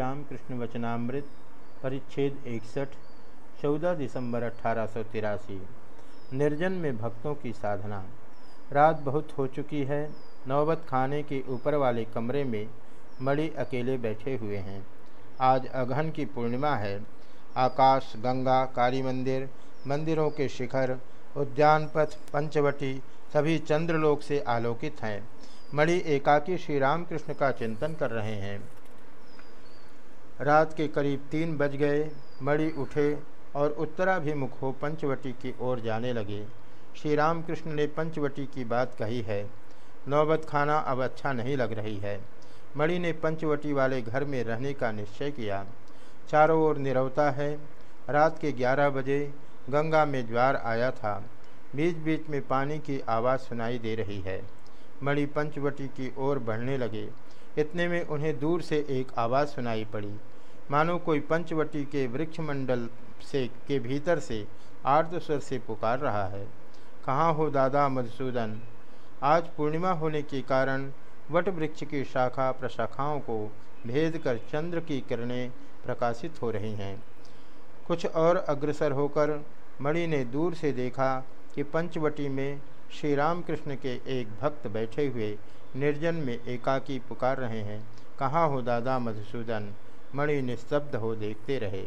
रामकृष्ण वचनामृत परिच्छेद इकसठ चौदह दिसंबर अठारह सौ तिरासी। निर्जन में भक्तों की साधना। रात बहुत हो चुकी है। नौबत खाने के ऊपर वाले कमरे में मणि अकेले बैठे हुए हैं। आज अगहन की पूर्णिमा है। आकाश, गंगा, काली मंदिर, मंदिरों के शिखर उद्यान पथ पंचवटी सभी चंद्रलोक से आलोकित हैं। मणि एकाकी श्री रामकृष्ण का चिंतन कर रहे हैं। रात के करीब तीन बज गए। मणि उठे और उत्तराभिमुख हो पंचवटी की ओर जाने लगे। श्री रामकृष्ण ने पंचवटी की बात कही है। नौबत खाना अब अच्छा नहीं लग रही है। मणि ने पंचवटी वाले घर में रहने का निश्चय किया। चारों ओर निरवता है। रात के ग्यारह बजे गंगा में ज्वार आया था। बीच बीच में पानी की आवाज़ सुनाई दे रही है। मणि पंचवटी की ओर बढ़ने लगे। इतने में उन्हें दूर से एक आवाज़ सुनाई पड़ी। मानो कोई पंचवटी के वृक्ष मंडल से, के भीतर से आर्द्र से पुकार रहा है। कहाँ हो दादा मधुसूदन? आज पूर्णिमा होने के कारण वट वृक्ष की शाखा प्रशाखाओं को भेद कर चंद्र की किरणें प्रकाशित हो रही हैं। कुछ और अग्रसर होकर मणि ने दूर से देखा कि पंचवटी में श्री रामकृष्ण के एक भक्त बैठे हुए निर्जन में एकाकी पुकार रहे हैं। कहाँ हो दादा मधुसूदन? मणि निस्तब्ध हो देखते रहे।